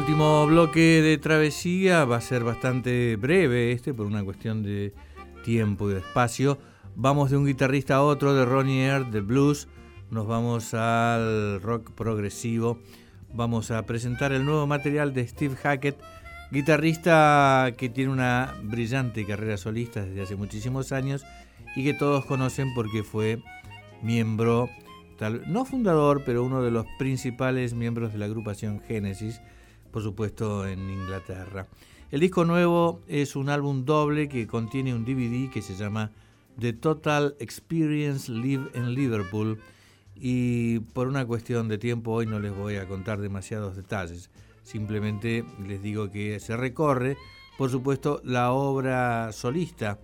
Último bloque de travesía, va a ser bastante breve este por una cuestión de tiempo y de espacio. Vamos de un guitarrista a otro, de Ronnie Earl, de blues, nos vamos al rock progresivo. Vamos a presentar el nuevo material de Steve Hackett, guitarrista que tiene una brillante carrera solista desde hace muchísimos años y que todos conocen porque fue miembro, no fundador, pero uno de los principales miembros de la agrupación Genesis por supuesto en Inglaterra. El disco nuevo es un álbum doble que contiene un DVD que se llama The Total Experience Live in Liverpool y por una cuestión de tiempo hoy no les voy a contar demasiados detalles. Simplemente les digo que se recorre, por supuesto, la obra solista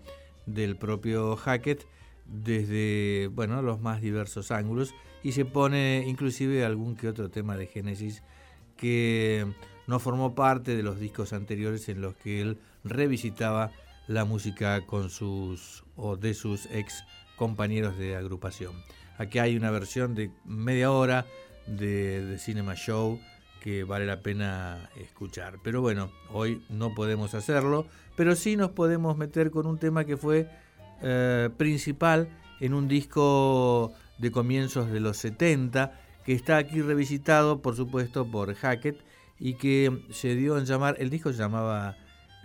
del propio Hackett desde bueno, los más diversos ángulos y se pone inclusive algún que otro tema de Génesis que no formó parte de los discos anteriores en los que él revisitaba la música con sus o de sus ex compañeros de agrupación. Aquí hay una versión de media hora de, Cinema Show que vale la pena escuchar. Pero bueno, hoy no podemos hacerlo, pero sí nos podemos meter con un tema que fue eh, principal en un disco de comienzos de los 70, que está aquí revisitado, por supuesto, por Hackett y que se dio en llamar, el disco se llamaba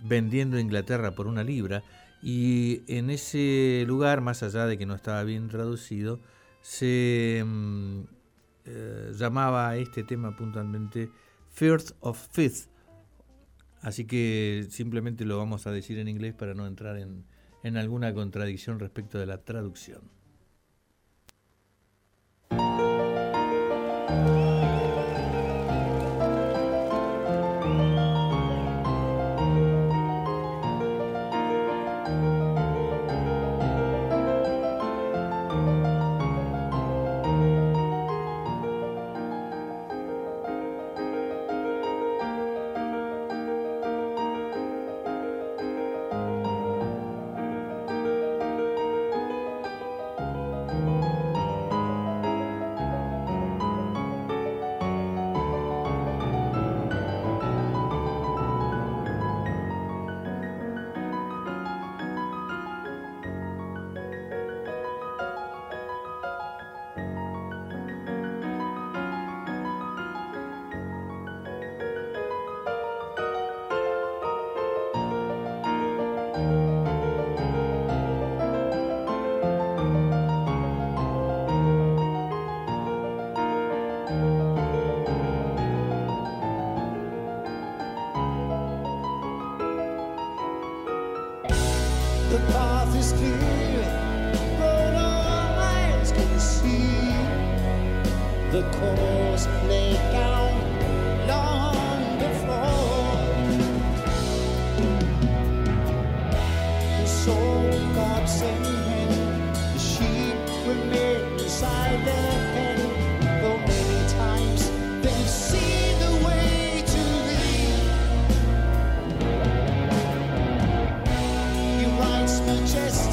Vendiendo Inglaterra por una libra, y en ese lugar, más allá de que no estaba bien traducido, se mm, eh, llamaba este tema puntualmente First of Fifth. Así que simplemente lo vamos a decir en inglés para no entrar en, en alguna contradicción respecto de la traducción. Just.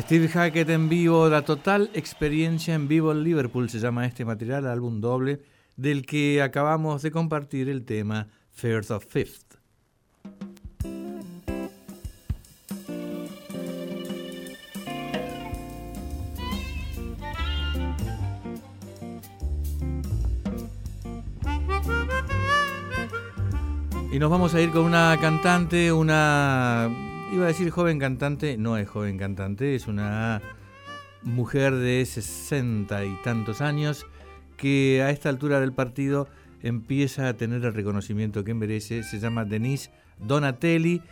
Steve Hackett en vivo, la total experiencia en vivo en Liverpool se llama este material, álbum doble, del que acabamos de compartir el tema First of Fifth. Y nos vamos a ir con una cantante, una Iba a decir joven cantante, no es joven cantante, es una mujer de sesenta y tantos años que a esta altura del partido empieza a tener el reconocimiento que merece. Se llama Denise Donatelli.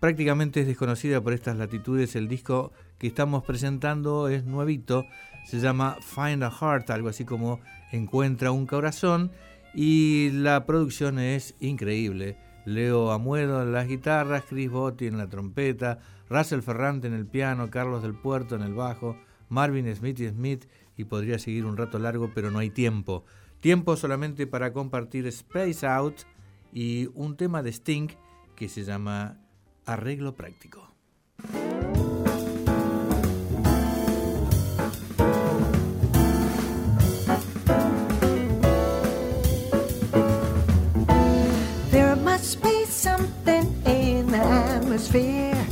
Prácticamente es desconocida por estas latitudes. El disco que estamos presentando es nuevito. Se llama Find a Heart, algo así como Encuentra un corazón. Y la producción es increíble. Leo Amuedo en las guitarras, Chris Botti en la trompeta, Russell Ferrante en el piano, Carlos del Puerto en el bajo, Marvin Smith y Smith, y podría seguir un rato largo, pero no hay tiempo. Tiempo solamente para compartir Space Out y un tema de Sting que se llama Arreglo Práctico. Atmosphere.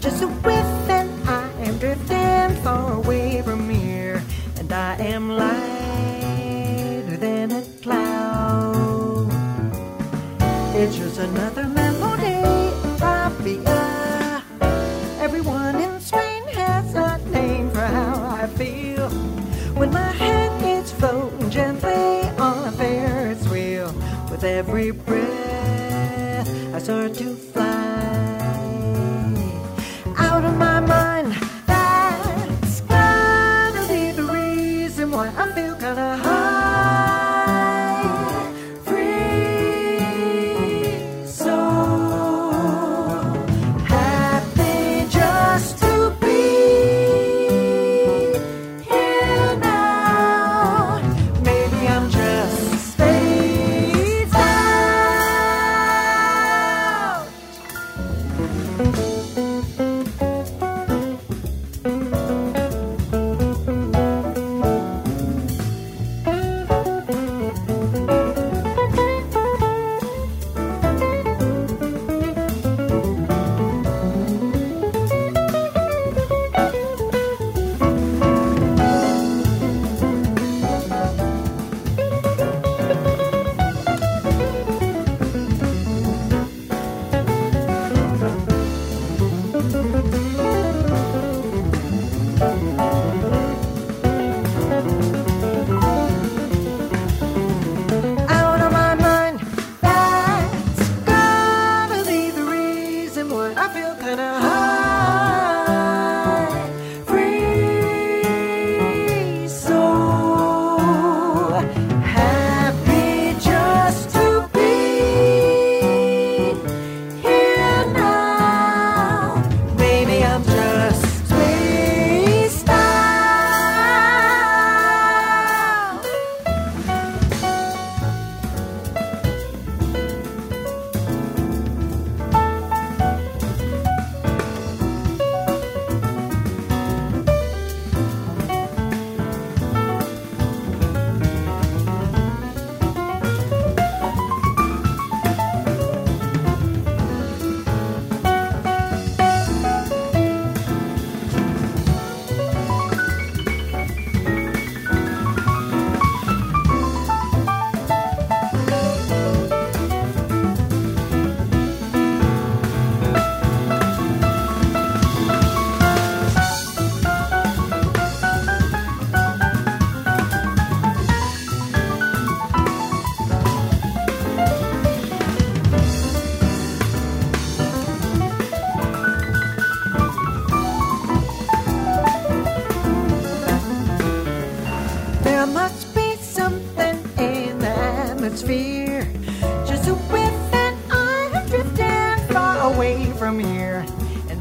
Just a whiff and I am drifting far away from here. And I am lighter than a cloud. It's just another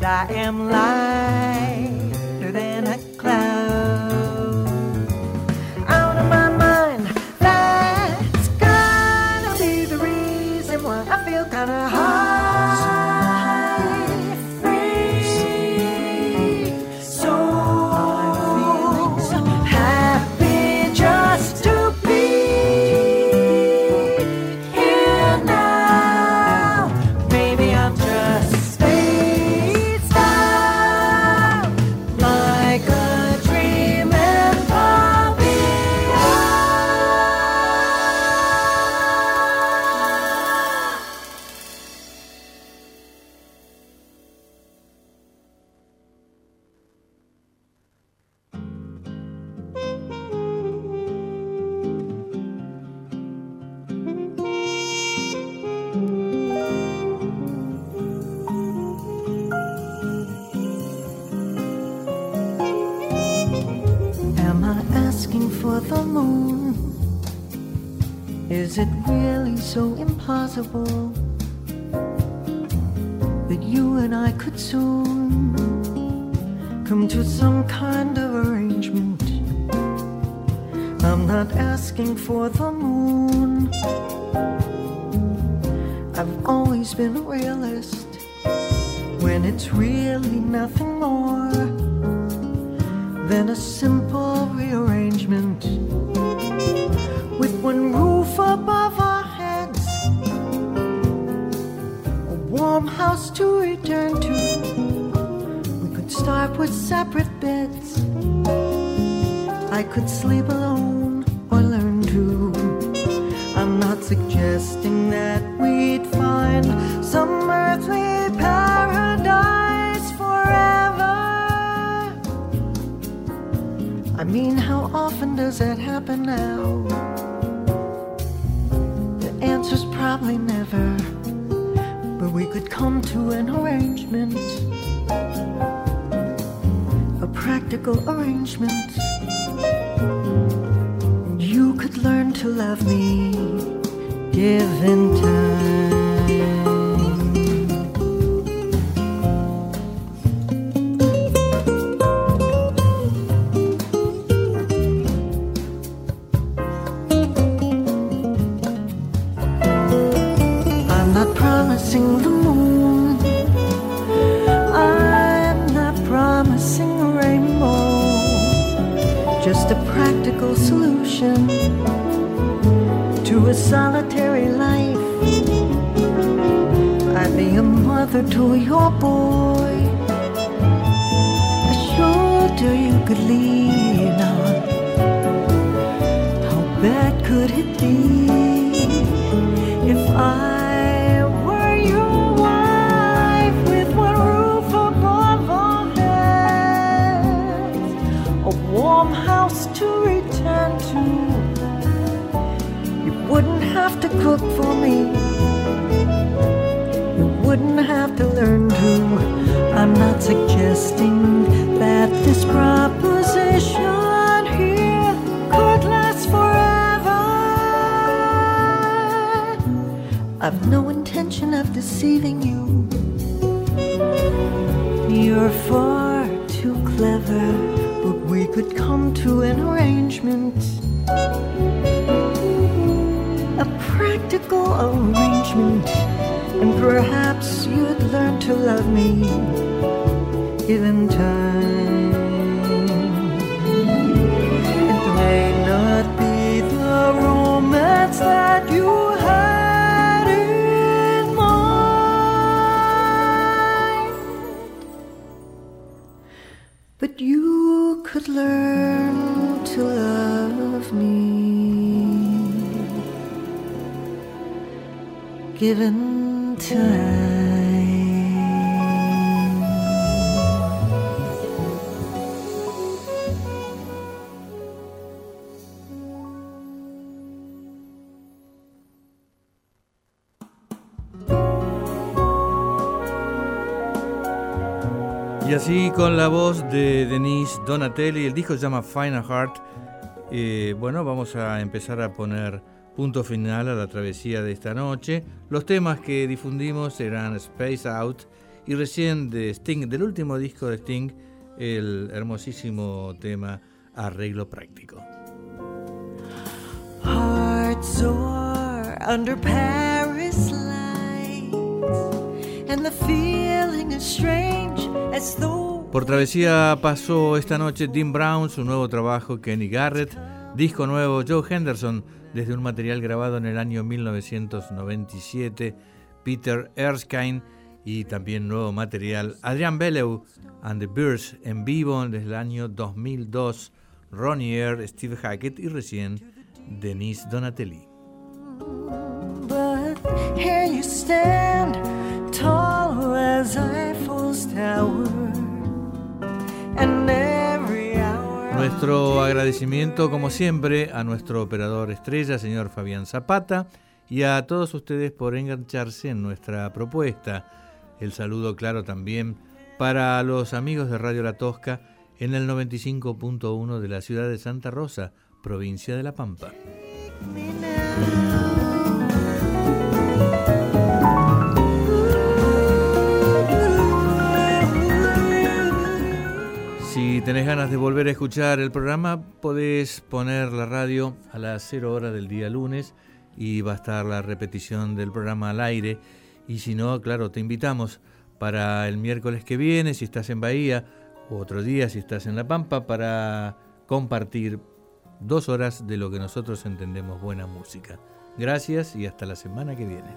I am lying. You and I could soon come to some kind of arrangement? I'm not asking for the moon. I've always been a realist when it's really nothing more than a simple rearrangement with one roof above house to return to. We could start with separate beds. I could sleep alone or learn to. I'm not suggesting that we'd find some earthly paradise forever. I mean, how often does that happen now? The answer's probably never. But we could come to an arrangement, a practical arrangement. And you could learn to love me, given time. Promising the moon. I'm not promising a rainbow. Just a practical solution to a solitary life. I'd be a mother to your boy. A shoulder you could lean cook for me. You wouldn't have to learn to. I'm not suggesting that this proposition here could last forever. I've no intention of deceiving you. You're far too clever, but we could come to an arrangement. Arrangement, and perhaps you'd learn to love me given time. Y así con la voz de Denise Donatelli, el disco se llama Final Heart. Eh, bueno, vamos a empezar a poner punto final a la travesía de esta noche. Los temas que difundimos eran Space Out y recién de Sting, del último disco de Sting, el hermosísimo tema Arreglo Práctico. Hearts soar under Paris lights, and the feeling is strange as though. Por travesía pasó esta noche Dean Brown, su nuevo trabajo Kenny Garrett, disco nuevo Joe Henderson, desde un material grabado en el año 1997, Peter Erskine y también nuevo material Adrian Bellew and the Birds en vivo desde el año 2002, Ronnie Steve Hackett y recién Denise Donatelli. But here you stand, as Nuestro agradecimiento, como siempre, a nuestro operador estrella, señor Fabián Zapata, y a todos ustedes por engancharse en nuestra propuesta. El saludo, claro, también para los amigos de Radio La Tosca en el 95.1 de la ciudad de Santa Rosa, provincia de La Pampa. Tenés ganas de volver a escuchar el programa, podés poner la radio a las 0 horas del día lunes y va a estar la repetición del programa al aire. Y si no, claro, te invitamos para el miércoles que viene, si estás en Bahía, o otro día si estás en La Pampa, para compartir dos horas de lo que nosotros entendemos buena música. Gracias y hasta la semana que viene.